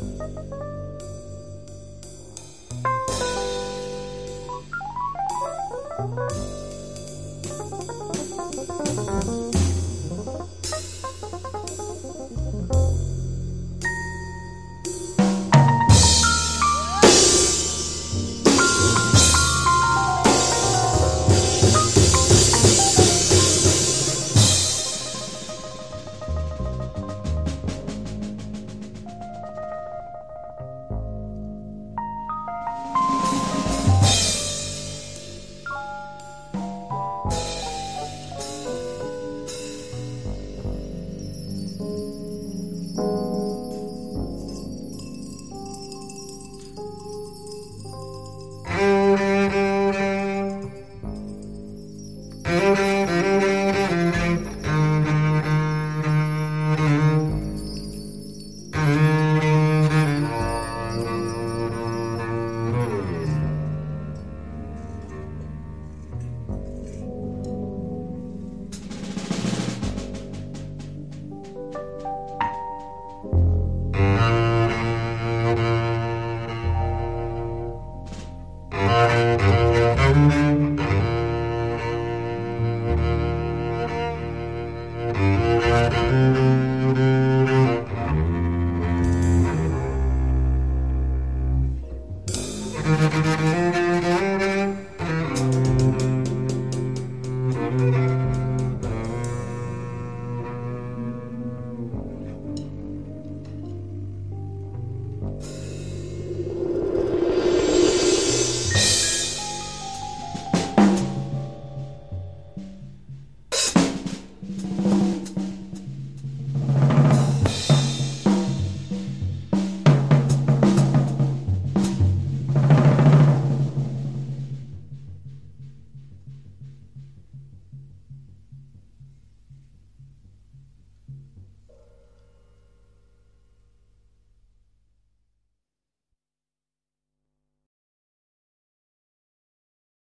Música